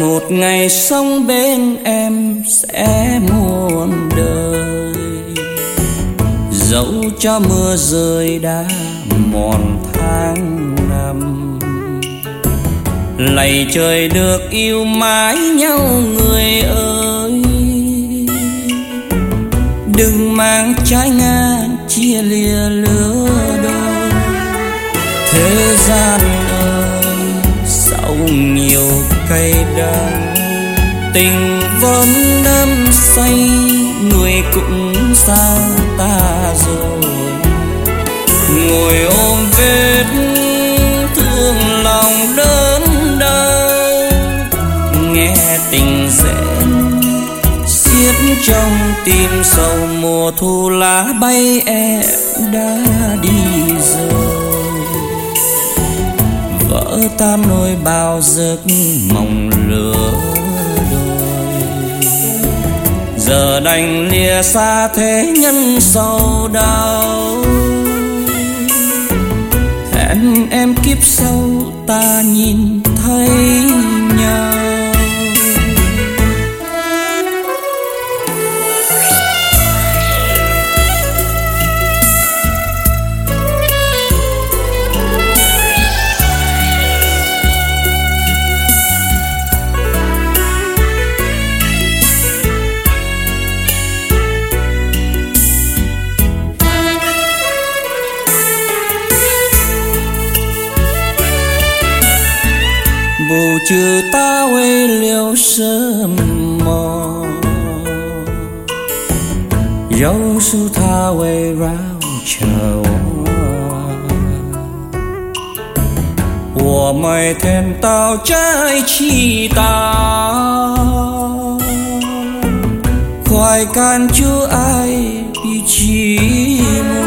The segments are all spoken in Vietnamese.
một ngày sống bên em sẽ muôn đời. Dẫu cho mưa rơi đã mòn tháng năm, lạy trời được yêu mãi nhau người ơi. Đừng mang trái ngang chia lìa lứa đôi. Thế gian ơi nhiều cay đắng. Tình vẫn đắm say, người cũng xa ta rồi? Ngồi ôm vết thương lòng đớn đau, nghe tình rẽn xiết trong tim sầu mùa thu lá bay, em đã đi rồi tan nỗi bao giấc mộng lửa đôi. Giờ đành lìa xa thế nhân sầu đau. Hẹn em kiếp sau ta nhìn thấy bù trừ ta quê liêu sớm mò dấu su tha quê rao chờ 我每天都在祈祷，快感就爱比寂寞。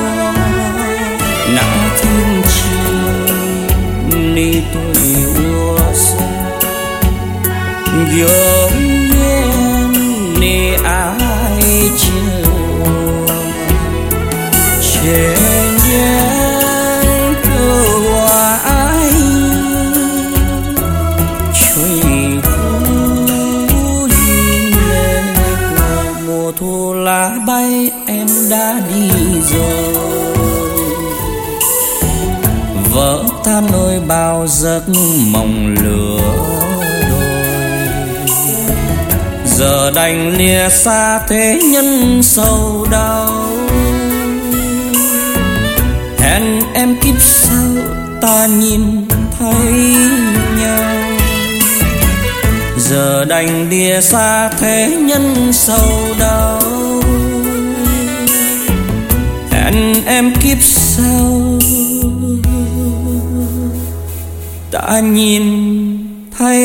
Đã đi rồi. Vỡ tan nỗi bao giấc mộng lửa đôi. Giờ đành lìa xa thế nhân sầu đau. Hẹn em kiếp sau ta nhìn thấy nhau. Giờ đành lìa xa thế nhân sầu đau hẹn em kiếp sau. Ta nhìn thấy